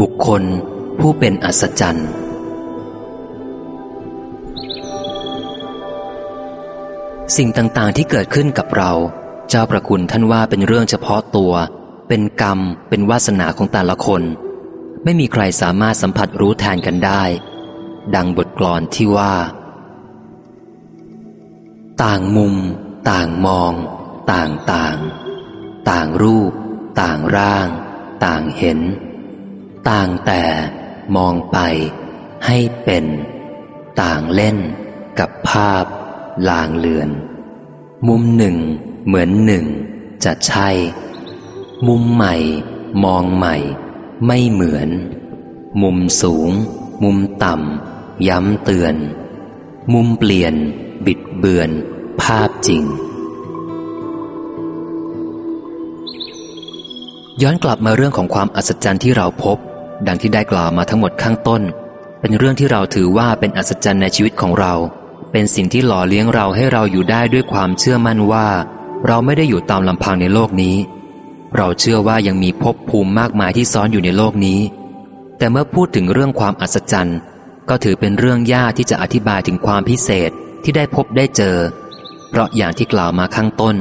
บุคคลผู้เป็นอัศจรรย์ สิ่งต่างๆที่เกิดขึ้นกับเรา เจ้าประคุณท่านว่าเป็นเรื่องเฉพาะตัว เป็นกรรม เป็นวาสนาของแต่ละคน ไม่มีใครสามารถสัมผัสรู้แทนกันได้ ดังบทกลอนที่ว่า ต่างมุม ต่างมอง ต่างต่าง ต่างรูป ต่างร่าง ต่างเห็น ต่างแต่มองไป ให้เป็น ต่างเล่น กับภาพ ลางเลือน มุมหนึ่ง เหมือนหนึ่ง จะใช่ มุมใหม่ มองใหม่ ไม่เหมือน มุมสูง มุมต่ำ ย้ำเตือน มุมเปลี่ยน บิดเบือน ภาพจริงย้อนกลับมาเรื่องของความอัศจรรย์ที่เราพบ ดังที่ได้กล่าวมาทั้งหมดข้างต้น เป็นเรื่องที่เราถือว่าเป็นอัศจรรย์ในชีวิตของเรา เป็นสิ่งที่หล่อเลี้ยงเราให้เราอยู่ได้ด้วยความเชื่อมั่นว่า เราไม่ได้อยู่ตามลำพังในโลกนี้ เราเชื่อว่ายังมีภพภูมิมากมายที่ซ้อนอยู่ในโลกนี้ แต่เมื่อพูดถึงเรื่องความอัศจรรย์ ก็ถือเป็นเรื่องยากที่จะอธิบายถึงความพิเศษที่ได้พบได้เจอ เพราะอย่างที่กล่าวมาข้างต้น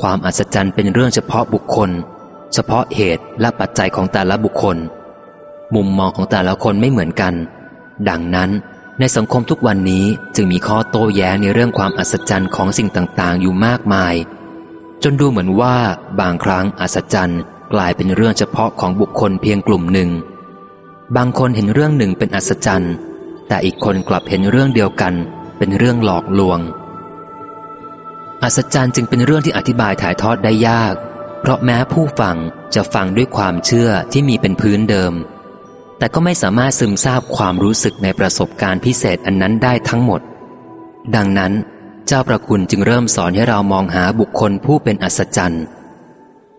ความอัศจรรย์เป็นเรื่องเฉพาะบุคคล เฉพาะเหตุและปัจจัยของแต่ละบุคคล มุมมองของแต่ละคนไม่เหมือนกัน ดังนั้น ในสังคมทุกวันนี้จึงมีข้อโต้แย้งในเรื่องความอัศจรรย์ของสิ่งต่างๆ อยู่มากมาย จนดูเหมือนว่าบางครั้งอัศจรรย์กลายเป็นเรื่องเฉพาะของบุคคลเพียงกลุ่มหนึ่ง บางคนเห็นเรื่องหนึ่งเป็นอัศจรรย์ แต่อีกคนกลับเห็นเรื่องเดียวกัน เป็นเรื่องหลอกลวง อัศจรรย์จึงเป็นเรื่องที่อธิบายถ่ายทอดได้ยาก เพราะแม้ผู้ฟังจะฟังด้วยความเชื่อที่มีเป็นพื้นเดิม แต่ก็ไม่สามารถซึมซาบความรู้สึกในประสบการณ์พิเศษอันนั้นได้ทั้งหมด ดังนั้น เจ้าประคุณจึงเริ่มสอนให้เรามองหาบุคคลผู้เป็นอัศจรรย์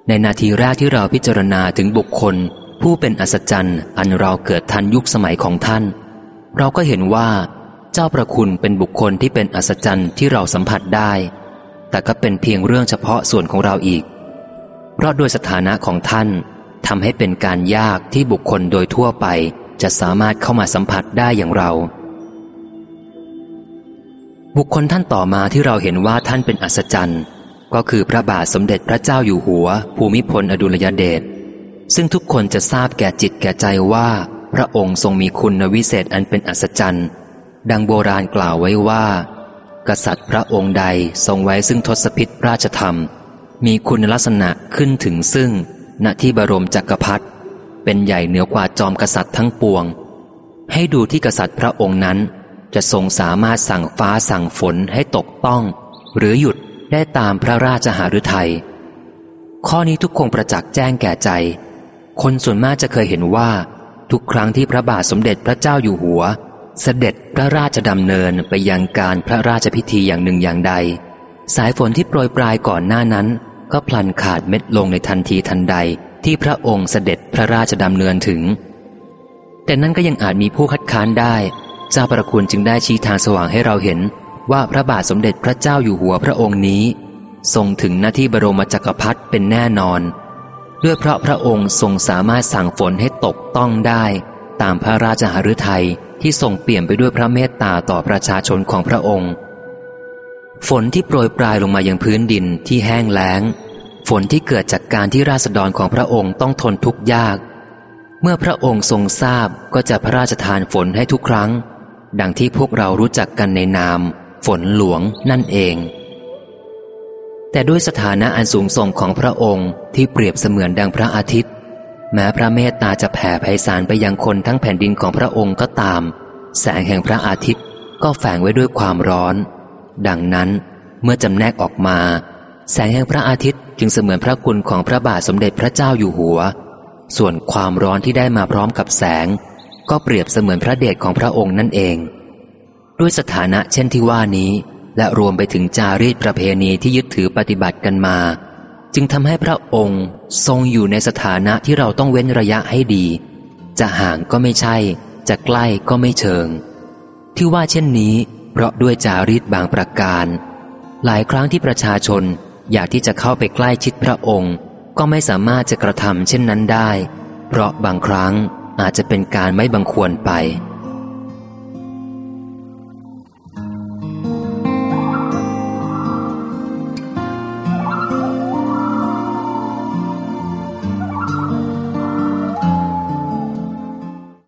ในนาทีแรกที่เราพิจารณาถึงบุคคล ผู้เป็นอัศจรรย์อันเราเกิดทันยุคสมัยของท่าน เราก็เห็นว่า เจ้าประคุณเป็นบุคคลที่เป็นอัศจรรย์ที่เราสัมผัสได้ แต่ก็เป็นเพียงเรื่องเฉพาะส่วนของเราอีก เพราะโดยสถานะของท่าน ทำให้เป็นการยากที่บุคคลโดยทั่วไป จะสามารถเข้ามาสัมผัสได้อย่างเรา บุคคลท่านต่อมาที่เราเห็นว่าท่านเป็นอัศจรรย์ ก็คือพระบาทสมเด็จพระเจ้าอยู่หัว ภูมิพลอดุลยเดชซึ่งทุกคนจะทราบแก่จิตแก่ใจว่า พระองค์ทรงมีคุณวิเศษอันเป็นอัศจรรย์ ดังโบราณกล่าวไว้ว่า กษัตริย์พระองค์ใดทรงไว้ซึ่งทศพิธราชธรรม มีคุณลักษณะขึ้นถึงซึ่ง ณที่บรมจักรพรรดิเป็นใหญ่เหนือกว่าจอมกษัตริย์ทั้งปวง ให้ดูที่กษัตริย์พระองค์นั้น จะทรงสามารถสั่งฟ้าสั่งฝนให้ตกต้อง หรือหยุดได้ตามพระราชหฤทัยข้อนี้ทุกคงประจักษ์แจ้งแก่ใจ คนส่วนมากจะเคยเห็นว่า ทุกครั้งที่พระบาทสมเด็จพระเจ้าอยู่หัว เสด็จพระราชดำเนินไปยังการพระราชพิธีอย่างหนึ่งอย่างใด สายฝนที่โปรยปลายก่อนหน้านั้น ก็พลันขาดเม็ดลงในทันทีทันใดที่พระองค์เสด็จพระราชดำเนินถึง แต่นั้นก็ยังอาจมีผู้คัดค้านได้ เจ้าประคุณจึงได้ชี้ทางสว่างให้เราเห็น ว่าพระบาทสมเด็จพระเจ้าอยู่หัวพระองค์นี้ ทรงถึงหน้าที่บรมจักรพรรดิเป็นแน่นอน ด้วยเพราะพระองค์ทรงสามารถสั่งฝนให้ตกต้องได้ ตามพระราชหฤทัยที่ทรงเปลี่ยมไปด้วยพระเมตตาต่อประชาชนของพระองค์ ฝนที่โปรยปลายลงมายังพื้นดินที่แห้งแล้ง ฝนที่เกิดจากการที่ราษฎรของพระองค์ต้องทนทุกข์ยาก เมื่อพระองค์ทรงทราบก็จะพระราชทานฝนให้ทุกครั้ง ดังที่พวกเรารู้จักกันในนาม ฝนหลวงนั่นเอง แต่ด้วยสถานะอันสูงส่งของพระองค์ที่เปรียบเสมือนดังพระอาทิตย์ แม้พระเมตตาจะแผ่ไพศาลไปยังคนทั้งแผ่นดินของพระองค์ก็ตาม แสงแห่งพระอาทิตย์ก็แฝงไว้ด้วยความร้อน ดังนั้น เมื่อจำแนกออกมา แสงแห่งพระอาทิตย์จึงเสมือนพระคุณของพระบาทสมเด็จพระเจ้าอยู่หัว ส่วนความร้อนที่ได้มาพร้อมกับแสง ก็เปรียบเสมือนพระเดชของพระองค์นั่นเอง ด้วยสถานะเช่นที่ว่านี้ และรวมไปถึงจารีตประเพณีที่ยึดถือปฏิบัติกันมา จึงทำให้พระองค์ทรงอยู่ในสถานะที่เราต้องเว้นระยะให้ดี จะห่างก็ไม่ใช่ จะใกล้ก็ไม่เชิง ที่ว่าเช่นนี้ ราะด้วยจารีตบางประการ หลายครั้งที่ประชาชนอยากที่จะเข้าไปใกล้ชิดพระองค์ ก็ไม่สามารถจะกระทำเช่นนั้นได้ เพราะบางครั้งอาจจะเป็นการไม่บังควรไป